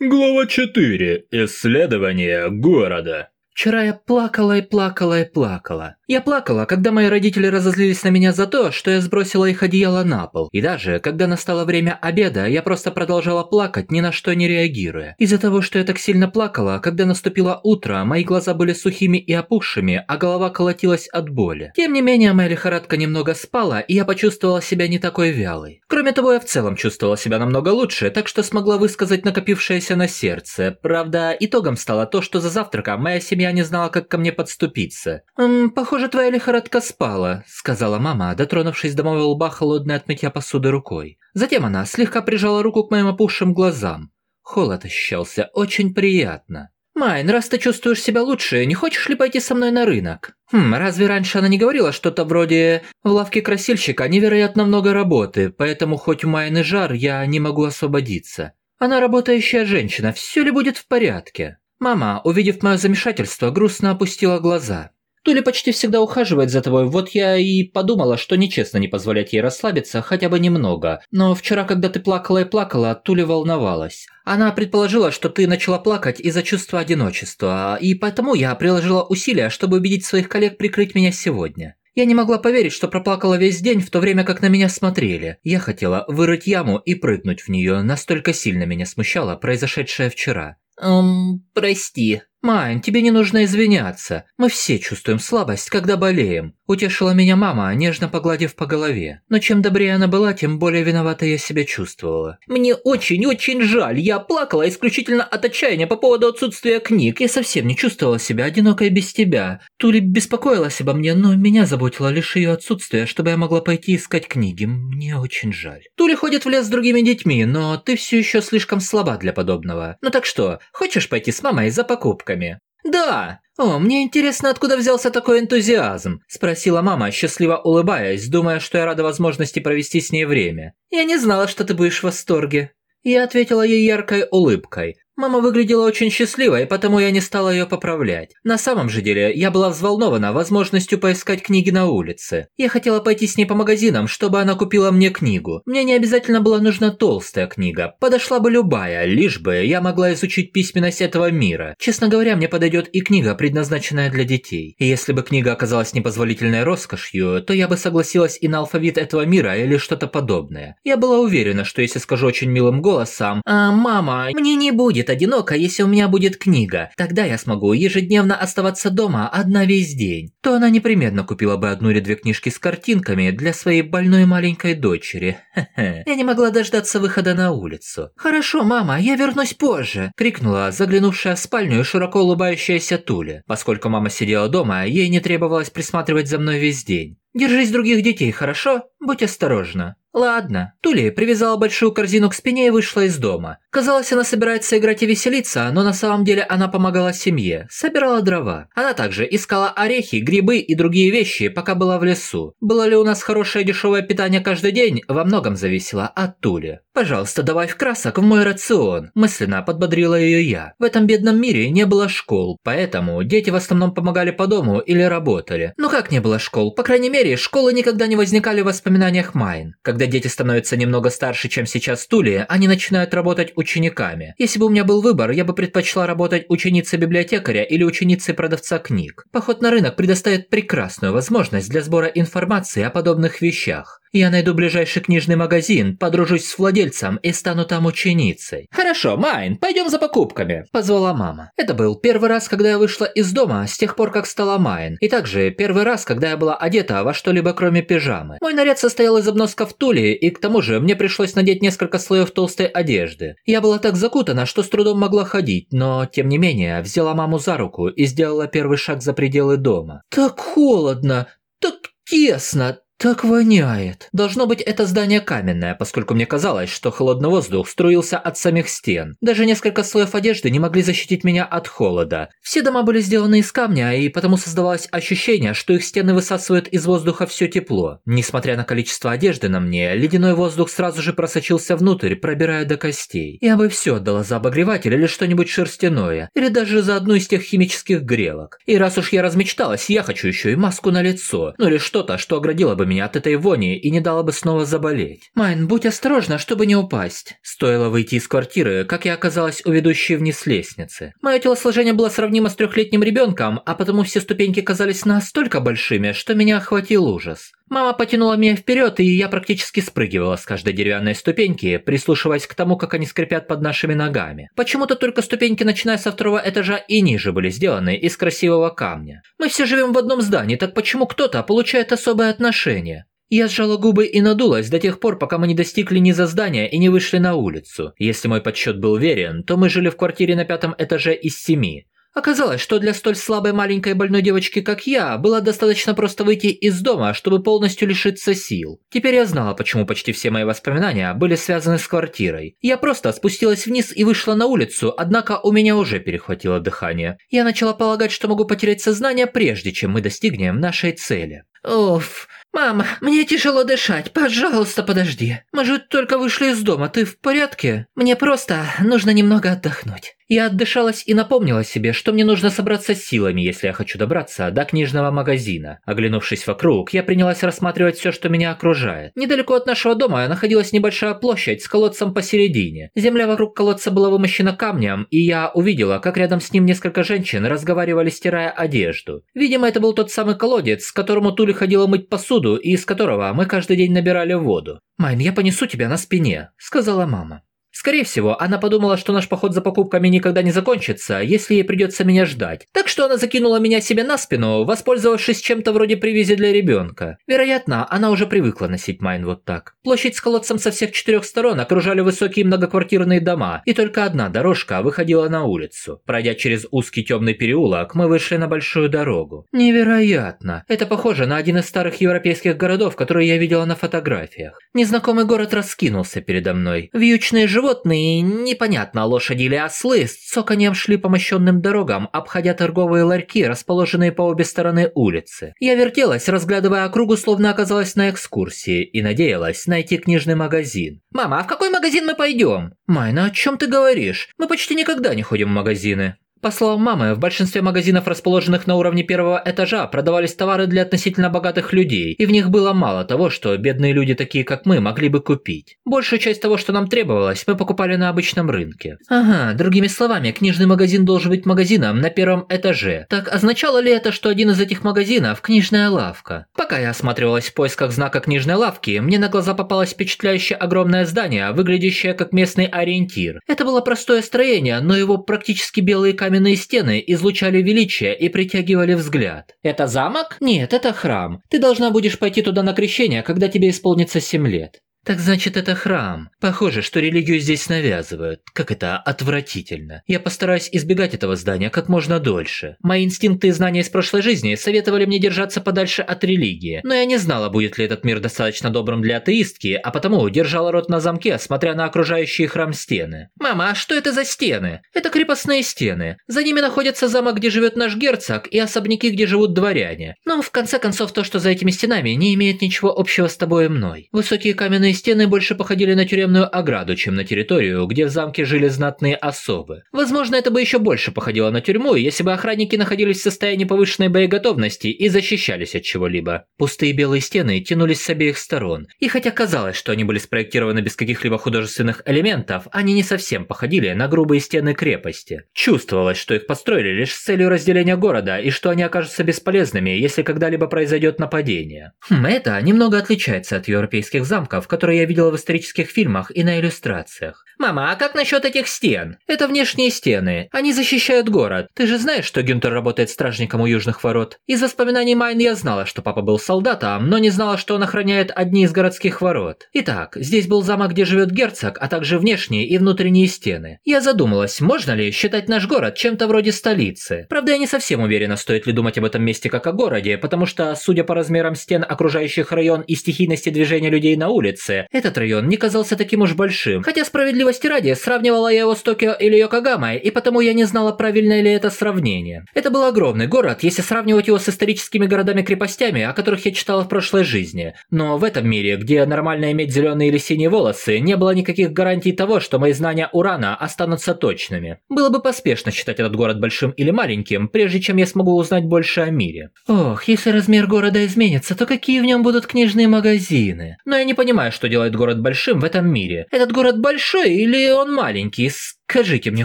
Глава 4. Исследование города. Вчера я плакала и плакала и плакала. Я плакала, когда мои родители разозлились на меня за то, что я сбросила их одеяло на пол. И даже, когда настало время обеда, я просто продолжала плакать, ни на что не реагируя. Из-за того, что я так сильно плакала, когда наступило утро, мои глаза были сухими и опухшими, а голова колотилась от боли. Тем не менее, моя лихорадка немного спала, и я почувствовала себя не такой вялой. Кроме того, я в целом чувствовала себя намного лучше, так что смогла высказать накопившееся на сердце. Правда, итогом стало то, что за завтраком моя семья не знала, как ко мне подступиться. «Эм, «Похоже, твоя лихорадка спала», – сказала мама, дотронувшись до моего лба холодной от мытья посуды рукой. Затем она слегка прижала руку к моим опухшим глазам. Холод ощущался очень приятно. «Майн, раз ты чувствуешь себя лучше, не хочешь ли пойти со мной на рынок?» «Хм, разве раньше она не говорила что-то вроде «В лавке красильщика невероятно много работы, поэтому хоть у Майн и жар, я не могу освободиться». Она работающая женщина, все ли будет в порядке?» Мама, увидев мое замешательство, грустно опустила глаза. Туля почти всегда ухаживает за тобой, вот я и подумала, что нечестно не позволять ей расслабиться хотя бы немного. Но вчера, когда ты плакала и плакала, Туля волновалась. Она предположила, что ты начала плакать из-за чувства одиночества, и поэтому я приложила усилия, чтобы убедить своих коллег прикрыть меня сегодня. Я не могла поверить, что проплакала весь день, в то время как на меня смотрели. Я хотела вырыть яму и прыгнуть в нее, настолько сильно меня смущало произошедшее вчера. «Эм, прости», «Майн, тебе не нужно извиняться. Мы все чувствуем слабость, когда болеем. Утешила меня мама, нежно погладив по голове. Но чем добрее она была, тем более виновата я себя чувствовала. Мне очень-очень жаль. Я плакала исключительно от отчаяния по поводу отсутствия книг. Я совсем не чувствовала себя одинокой без тебя. Тули беспокоилась обо мне, но меня заботило лишь ее отсутствие, чтобы я могла пойти искать книги. Мне очень жаль. Тули ходит в лес с другими детьми, но ты все еще слишком слаба для подобного. Ну так что, хочешь пойти с мамой за покупками? «Да! О, мне интересно, откуда взялся такой энтузиазм?» – спросила мама, счастливо улыбаясь, думая, что я рада возможности провести с ней время. «Я не знала, что ты будешь в восторге». Я ответила ей яркой улыбкой, Мама выглядела очень счастливой, потому я не стала ее поправлять. На самом же деле, я была взволнована возможностью поискать книги на улице. Я хотела пойти с ней по магазинам, чтобы она купила мне книгу. Мне не обязательно была нужна толстая книга. Подошла бы любая, лишь бы я могла изучить письменность этого мира. Честно говоря, мне подойдет и книга, предназначенная для детей. И если бы книга оказалась непозволительной роскошью, то я бы согласилась и на алфавит этого мира или что-то подобное. Я была уверена, что если скажу очень милым голосом «А, мама, мне не будет будет одиноко, если у меня будет книга. Тогда я смогу ежедневно оставаться дома одна весь день. То она непременно купила бы одну или две книжки с картинками для своей больной маленькой дочери. Хе-хе. Я не могла дождаться выхода на улицу. «Хорошо, мама, я вернусь позже», – крикнула заглянувшая в спальню и широко улыбающаяся Туля. Поскольку мама сидела дома, ей не требовалось присматривать за мной весь день. «Держись других детей, хорошо? Будь осторожна». Ладно. Тули привязала большую корзину к спине и вышла из дома. Казалось, она собирается играть и веселиться, но на самом деле она помогала семье, собирала дрова. Она также искала орехи, грибы и другие вещи, пока была в лесу. Было ли у нас хорошее дешевое питание каждый день, во многом зависело от Тули. «Пожалуйста, давай в красок в мой рацион», – мысленно подбодрила ее я. В этом бедном мире не было школ, поэтому дети в основном помогали по дому или работали. Ну как не было школ? По крайней мере, школы никогда не возникали в воспоминаниях Майн. Когда дети становятся немного старше, чем сейчас Тули, они начинают работать учениками. Если бы у меня был выбор, я бы предпочла работать ученицей библиотекаря или ученицей продавца книг. Поход на рынок предоставит прекрасную возможность для сбора информации о подобных вещах. Я найду ближайший книжный магазин, подружусь с владельцем и стану там ученицей. Хорошо, Майн, пойдем за покупками, позвала мама. Это был первый раз, когда я вышла из дома с тех пор, как стала Майн. И также первый раз, когда я была одета во что-либо кроме пижамы. Мой наряд состоял из обносков Тули, и к тому же мне пришлось надеть несколько слоев толстой одежды. Я была так закутана, что с трудом могла ходить, но, тем не менее, взяла маму за руку и сделала первый шаг за пределы дома. Так холодно, так тесно, так воняет. Должно быть, это здание каменное, поскольку мне казалось, что холодный воздух струился от самих стен. Даже несколько слоев одежды не могли защитить меня от холода. Все дома были сделаны из камня, и потому создавалось ощущение, что их стены высасывают из воздуха все тепло. Несмотря на количество одежды на мне, ледяной воздух сразу же просочился внутрь, пробирая до костей. Я бы все отдала за обогреватель или что-нибудь шерстяное, или даже за одну из тех химических грелок. И раз уж я размечталась, я хочу еще и маску на лицо, ну или что-то, что оградило бы меня от этой вони и не дало бы снова заболеть. Майн, будь осторожна, чтобы не упасть. Стоило выйти из квартиры, как я оказалась у ведущей вниз лестницы. Мое телосложение было сравнимо с трехлетним ребенком, а потому все ступеньки казались настолько большими, что меня охватил ужас. Мама потянула меня вперед, и я практически спрыгивала с каждой деревянной ступеньки, прислушиваясь к тому, как они скрипят под нашими ногами. Почему-то только ступеньки, начиная со второго этажа и ниже, были сделаны из красивого камня. Мы все живем в одном здании, так почему кто-то получает особое отношение? Я сжала губы и надулась до тех пор, пока мы не достигли низа здания и не вышли на улицу. Если мой подсчет был верен, то мы жили в квартире на пятом этаже из семи. Оказалось, что для столь слабой маленькой больной девочки, как я, было достаточно просто выйти из дома, чтобы полностью лишиться сил. Теперь я знала, почему почти все мои воспоминания были связаны с квартирой. Я просто спустилась вниз и вышла на улицу, однако у меня уже перехватило дыхание. Я начала полагать, что могу потерять сознание, прежде чем мы достигнем нашей цели. Оф, мама, мне тяжело дышать, пожалуйста, подожди. Мы же только вышли из дома, ты в порядке? Мне просто нужно немного отдохнуть. Я отдышалась и напомнила себе, что мне нужно собраться с силами, если я хочу добраться до книжного магазина. Оглянувшись вокруг, я принялась рассматривать все, что меня окружает. Недалеко от нашего дома находилась небольшая площадь с колодцем посередине. Земля вокруг колодца была вымощена камнем, и я увидела, как рядом с ним несколько женщин разговаривали, стирая одежду. Видимо, это был тот самый колодец, к которому Тули ходила мыть посуду и из которого мы каждый день набирали воду. «Майн, я понесу тебя на спине», – сказала мама. Скорее всего, она подумала, что наш поход за покупками никогда не закончится, если ей придется меня ждать. Так что она закинула меня себе на спину, воспользовавшись чем-то вроде привязи для ребенка. Вероятно, она уже привыкла носить Майн вот так. Площадь с колодцем со всех четырех сторон окружали высокие многоквартирные дома, и только одна дорожка выходила на улицу. Пройдя через узкий темный переулок, мы вышли на большую дорогу. Невероятно! Это похоже на один из старых европейских городов, которые я видела на фотографиях. Незнакомый город раскинулся передо мной. Вьючные животные непонятно, лошади или ослы, с цоканьем шли по мощенным дорогам, обходя торговые ларьки, расположенные по обе стороны улицы. Я вертелась, разглядывая округу, словно оказалась на экскурсии, и надеялась найти книжный магазин. «Мама, а в какой магазин мы пойдем?» «Майна, о чем ты говоришь? Мы почти никогда не ходим в магазины». По словам мамы, в большинстве магазинов, расположенных на уровне первого этажа, продавались товары для относительно богатых людей, и в них было мало того, что бедные люди, такие как мы, могли бы купить. Большую часть того, что нам требовалось, мы покупали на обычном рынке. Ага, другими словами, книжный магазин должен быть магазином на первом этаже. Так означало ли это, что один из этих магазинов – книжная лавка? Пока я осматривалась в поисках знака книжной лавки, мне на глаза попалось впечатляющее огромное здание, выглядящее как местный ориентир. Это было простое строение, но его практически белые камни каменные стены излучали величие и притягивали взгляд. «Это замок?» «Нет, это храм. Ты должна будешь пойти туда на крещение, когда тебе исполнится семь лет». Так значит, это храм. Похоже, что религию здесь навязывают. Как это отвратительно. Я постараюсь избегать этого здания как можно дольше. Мои инстинкты и знания из прошлой жизни советовали мне держаться подальше от религии. Но я не знала, будет ли этот мир достаточно добрым для атеистки, а потому держала рот на замке, смотря на окружающие храм стены. «Мама, а что это за стены?» «Это крепостные стены. За ними находится замок, где живет наш герцог, и особняки, где живут дворяне. Но в конце концов, то, что за этими стенами, не имеет ничего общего с тобой и мной. Высокие каменные стены больше походили на тюремную ограду, чем на территорию, где в замке жили знатные особы. Возможно, это бы еще больше походило на тюрьму, если бы охранники находились в состоянии повышенной боеготовности и защищались от чего-либо. Пустые белые стены тянулись с обеих сторон, и хотя казалось, что они были спроектированы без каких-либо художественных элементов, они не совсем походили на грубые стены крепости. Чувствовалось, что их построили лишь с целью разделения города и что они окажутся бесполезными, если когда-либо произойдет нападение. Хм, это немного отличается от европейских замков, которые которые я видела в исторических фильмах и на иллюстрациях. «Мама, а как насчет этих стен? Это внешние стены. Они защищают город. Ты же знаешь, что Гюнтер работает стражником у Южных ворот? Из воспоминаний Майн я знала, что папа был солдатом, но не знала, что он охраняет одни из городских ворот. Итак, здесь был замок, где живет герцог, а также внешние и внутренние стены. Я задумалась, можно ли считать наш город чем-то вроде столицы. Правда, я не совсем уверена, стоит ли думать об этом месте как о городе, потому что, судя по размерам стен, окружающих район и стихийности движения людей на улице, синапсы, этот район не казался таким уж большим. Хотя справедливости ради, сравнивала я его с Токио или Йокогамой, и потому я не знала, правильное ли это сравнение. Это был огромный город, если сравнивать его с историческими городами-крепостями, о которых я читала в прошлой жизни. Но в этом мире, где нормально иметь зеленые или синие волосы, не было никаких гарантий того, что мои знания урана останутся точными. Было бы поспешно считать этот город большим или маленьким, прежде чем я смогу узнать больше о мире. Ох, если размер города изменится, то какие в нем будут книжные магазины? Но я не понимаю, что делает город большим в этом мире. Этот город большой или он маленький? Скажите мне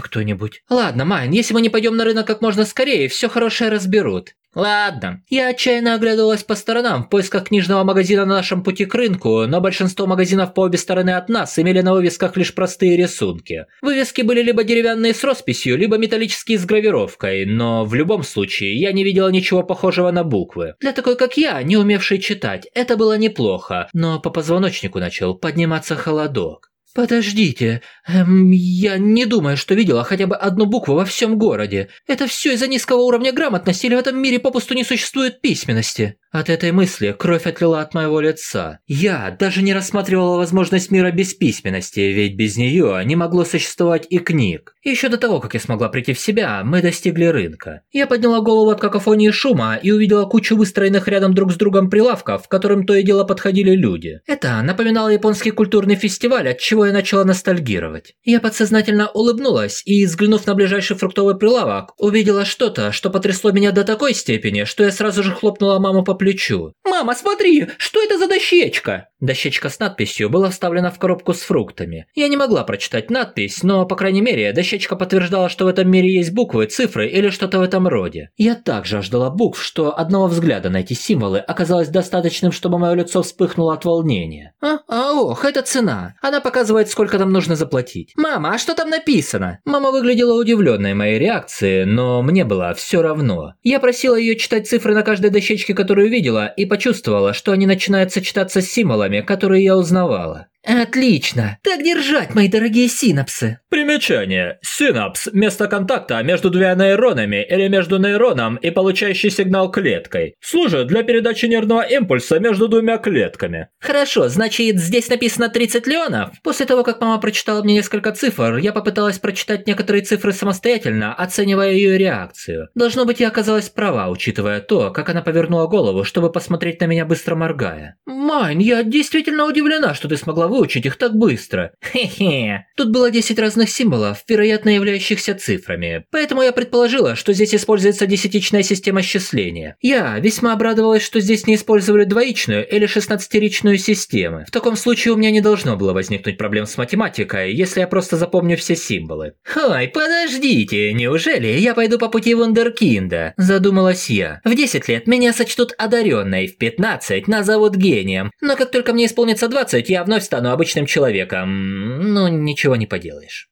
кто-нибудь. Ладно, Майн, если мы не пойдем на рынок как можно скорее, все хорошее разберут. Ладно. Я отчаянно оглядывалась по сторонам в поисках книжного магазина на нашем пути к рынку, но большинство магазинов по обе стороны от нас имели на вывесках лишь простые рисунки. Вывески были либо деревянные с росписью, либо металлические с гравировкой, но в любом случае я не видела ничего похожего на буквы. Для такой как я, не умевшей читать, это было неплохо, но по позвоночнику начал подниматься холодок. «Подождите, эм, я не думаю, что видела хотя бы одну букву во всем городе. Это все из-за низкого уровня грамотности или в этом мире попусту не существует письменности?» От этой мысли кровь отлила от моего лица. Я даже не рассматривала возможность мира без письменности, ведь без нее не могло существовать и книг. Еще до того, как я смогла прийти в себя, мы достигли рынка. Я подняла голову от какофонии шума и увидела кучу выстроенных рядом друг с другом прилавков, к которым то и дело подходили люди. Это напоминало японский культурный фестиваль, от чего я начала ностальгировать. Я подсознательно улыбнулась и, взглянув на ближайший фруктовый прилавок, увидела что-то, что потрясло меня до такой степени, что я сразу же хлопнула маму по плечу. «Мама, смотри, что это за дощечка?» Дощечка с надписью была вставлена в коробку с фруктами. Я не могла прочитать надпись, но, по крайней мере, дощечка подтверждала, что в этом мире есть буквы, цифры или что-то в этом роде. Я так ждала букв, что одного взгляда на эти символы оказалось достаточным, чтобы мое лицо вспыхнуло от волнения. А, а ох, это цена. Она показывает, сколько там нужно заплатить. «Мама, а что там написано?» Мама выглядела удивленной моей реакцией, но мне было все равно. Я просила ее читать цифры на каждой дощечке, которую видела, и почувствовала, что они начинают сочетаться с символами, которые я узнавала. Отлично! Так держать, мои дорогие синапсы! Примечание. Синапс – место контакта между двумя нейронами или между нейроном и получающей сигнал клеткой. Служит для передачи нервного импульса между двумя клетками. Хорошо, значит, здесь написано 30 леонов? После того, как мама прочитала мне несколько цифр, я попыталась прочитать некоторые цифры самостоятельно, оценивая ее реакцию. Должно быть, я оказалась права, учитывая то, как она повернула голову, чтобы посмотреть на меня быстро моргая. Майн, я действительно удивлена, что ты смогла выучить их так быстро. Хе-хе. Тут было 10 разных символов, вероятно являющихся цифрами, поэтому я предположила, что здесь используется десятичная система счисления. Я весьма обрадовалась, что здесь не использовали двоичную или шестнадцатеричную системы. В таком случае у меня не должно было возникнуть проблем с математикой, если я просто запомню все символы. «Ой, подождите, неужели я пойду по пути Вундеркинда?» – задумалась я. «В 10 лет меня сочтут одаренной, в 15 назовут гением, но как только мне исполнится 20, я вновь стану обычным человеком. Ну, ничего не поделаешь».